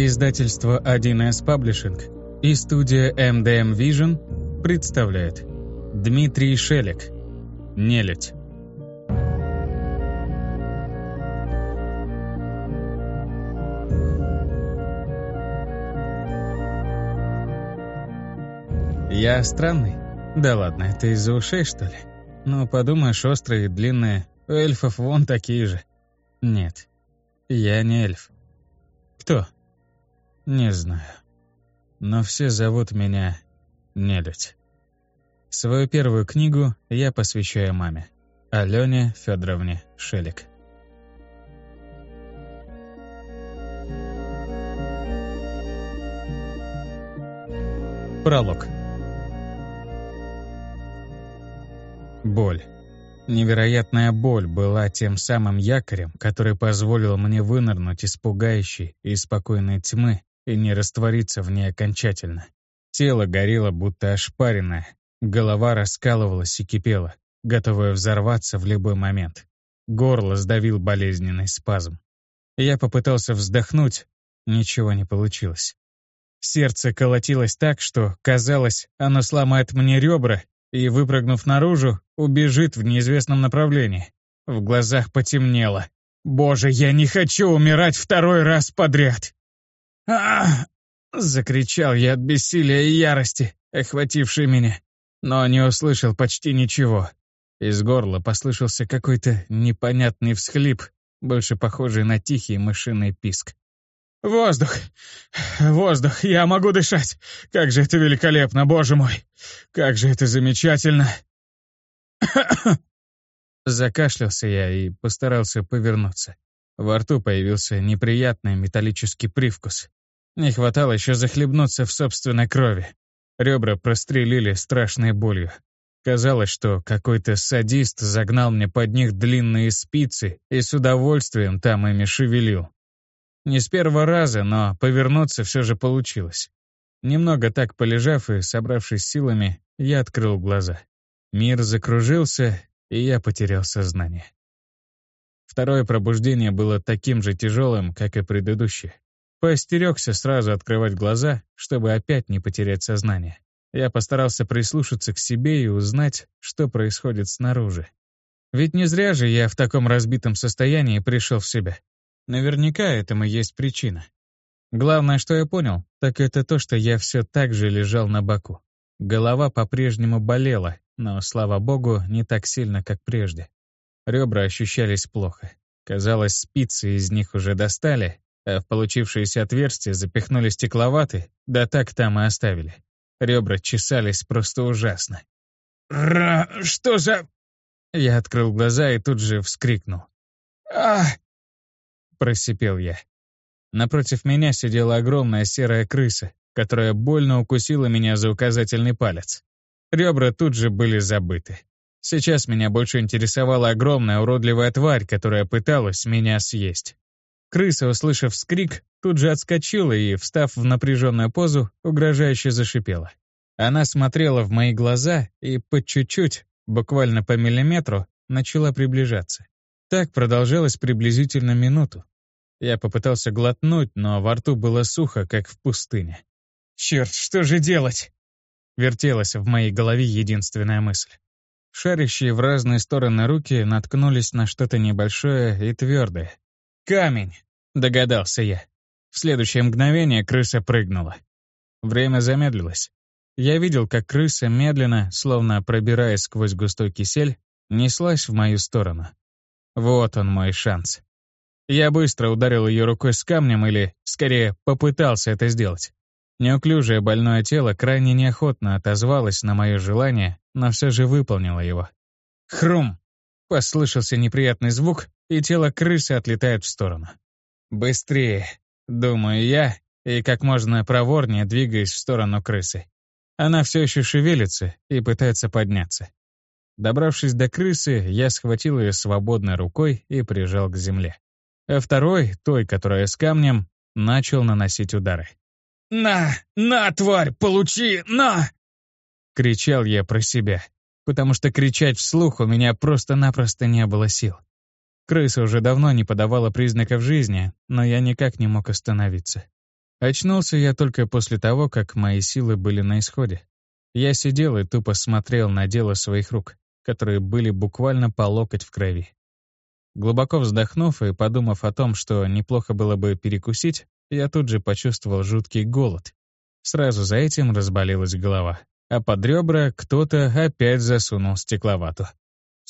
Издательство 1С Паблишинг и студия MDM Vision представляет Дмитрий Шелек «Нелюдь» Я странный? Да ладно, это из-за ушей, что ли? Ну, подумаешь, острые длинные. У эльфов вон такие же. Нет, я не эльф. Кто? Не знаю. Но все зовут меня Нелюдь. Свою первую книгу я посвящаю маме, Алене Федоровне Шелик. Пролог. Боль. Невероятная боль была тем самым якорем, который позволил мне вынырнуть из пугающей и спокойной тьмы и не раствориться в ней окончательно. Тело горело, будто ошпаренное, голова раскалывалась и кипела, готовая взорваться в любой момент. Горло сдавил болезненный спазм. Я попытался вздохнуть, ничего не получилось. Сердце колотилось так, что, казалось, оно сломает мне ребра и, выпрыгнув наружу, убежит в неизвестном направлении. В глазах потемнело. «Боже, я не хочу умирать второй раз подряд!» Закричал я от бессилия и ярости, охватившей меня, но не услышал почти ничего. Из горла послышался какой-то непонятный всхлип, больше похожий на тихий мышиный писк. «Воздух! Воздух! Я могу дышать! Как же это великолепно, боже мой! Как же это замечательно!» Закашлялся я и постарался повернуться. Во рту появился неприятный металлический привкус. Не хватало еще захлебнуться в собственной крови. Ребра прострелили страшной болью. Казалось, что какой-то садист загнал мне под них длинные спицы и с удовольствием там ими шевелил. Не с первого раза, но повернуться все же получилось. Немного так полежав и собравшись силами, я открыл глаза. Мир закружился, и я потерял сознание. Второе пробуждение было таким же тяжелым, как и предыдущее. Поостерегся сразу открывать глаза, чтобы опять не потерять сознание. Я постарался прислушаться к себе и узнать, что происходит снаружи. Ведь не зря же я в таком разбитом состоянии пришел в себя. Наверняка этому есть причина. Главное, что я понял, так это то, что я все так же лежал на боку. Голова по-прежнему болела, но, слава богу, не так сильно, как прежде. Ребра ощущались плохо. Казалось, спицы из них уже достали, а в получившееся отверстие запихнули стекловаты, да так там и оставили. Ребра чесались просто ужасно. «Ра... что за...» Я открыл глаза и тут же вскрикнул. «Ах!» просипел я. Напротив меня сидела огромная серая крыса, которая больно укусила меня за указательный палец. Ребра тут же были забыты. Сейчас меня больше интересовала огромная уродливая тварь, которая пыталась меня съесть. Крыса, услышав скрик, тут же отскочила и, встав в напряженную позу, угрожающе зашипела. Она смотрела в мои глаза и по чуть-чуть, буквально по миллиметру, начала приближаться. Так продолжалось приблизительно минуту. Я попытался глотнуть, но во рту было сухо, как в пустыне. «Черт, что же делать?» Вертелась в моей голове единственная мысль. Шарящие в разные стороны руки наткнулись на что-то небольшое и твердое. «Камень!» — догадался я. В следующее мгновение крыса прыгнула. Время замедлилось. Я видел, как крыса медленно, словно пробираясь сквозь густой кисель, неслась в мою сторону. Вот он мой шанс. Я быстро ударил ее рукой с камнем или, скорее, попытался это сделать. Неуклюжее больное тело крайне неохотно отозвалось на мое желание, но все же выполнило его. Хрум! Послышался неприятный звук, и тело крысы отлетает в сторону. Быстрее, думаю я, и как можно проворнее двигаясь в сторону крысы. Она все еще шевелится и пытается подняться. Добравшись до крысы, я схватил ее свободной рукой и прижал к земле. А второй, той, которая с камнем, начал наносить удары. «На! На, тварь! Получи! На!» Кричал я про себя, потому что кричать вслух у меня просто-напросто не было сил. Крыса уже давно не подавала признаков жизни, но я никак не мог остановиться. Очнулся я только после того, как мои силы были на исходе. Я сидел и тупо смотрел на дело своих рук, которые были буквально по локоть в крови. Глубоко вздохнув и подумав о том, что неплохо было бы перекусить, я тут же почувствовал жуткий голод. Сразу за этим разболелась голова, а под ребра кто-то опять засунул стекловату.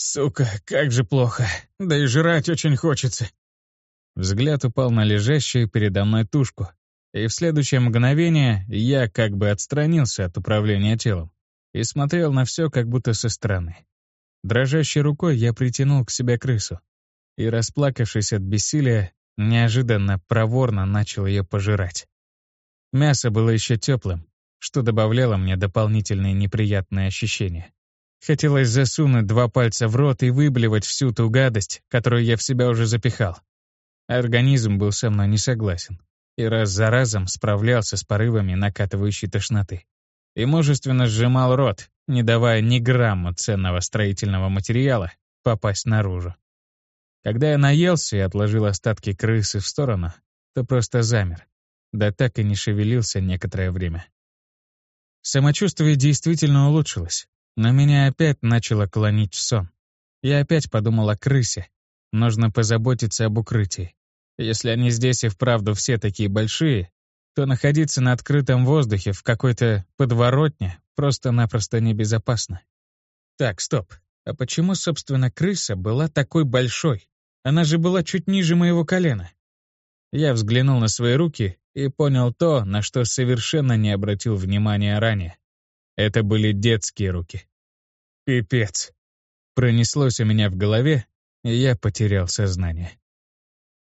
«Сука, как же плохо! Да и жрать очень хочется!» Взгляд упал на лежащую передо мной тушку, и в следующее мгновение я как бы отстранился от управления телом и смотрел на все как будто со стороны. Дрожащей рукой я притянул к себе крысу и, расплакавшись от бессилия, неожиданно проворно начал ее пожирать. Мясо было еще теплым, что добавляло мне дополнительные неприятные ощущения. Хотелось засунуть два пальца в рот и выблевать всю ту гадость, которую я в себя уже запихал. Организм был со мной не согласен и раз за разом справлялся с порывами накатывающей тошноты. И мужественно сжимал рот, не давая ни грамма ценного строительного материала попасть наружу. Когда я наелся и отложил остатки крысы в сторону, то просто замер, да так и не шевелился некоторое время. Самочувствие действительно улучшилось, но меня опять начало клонить в сон. Я опять подумал о крысе. Нужно позаботиться об укрытии. Если они здесь и вправду все такие большие, то находиться на открытом воздухе в какой-то подворотне просто-напросто небезопасно. Так, стоп. А почему, собственно, крыса была такой большой? Она же была чуть ниже моего колена. Я взглянул на свои руки и понял то, на что совершенно не обратил внимания ранее. Это были детские руки. Пипец. Пронеслось у меня в голове, и я потерял сознание.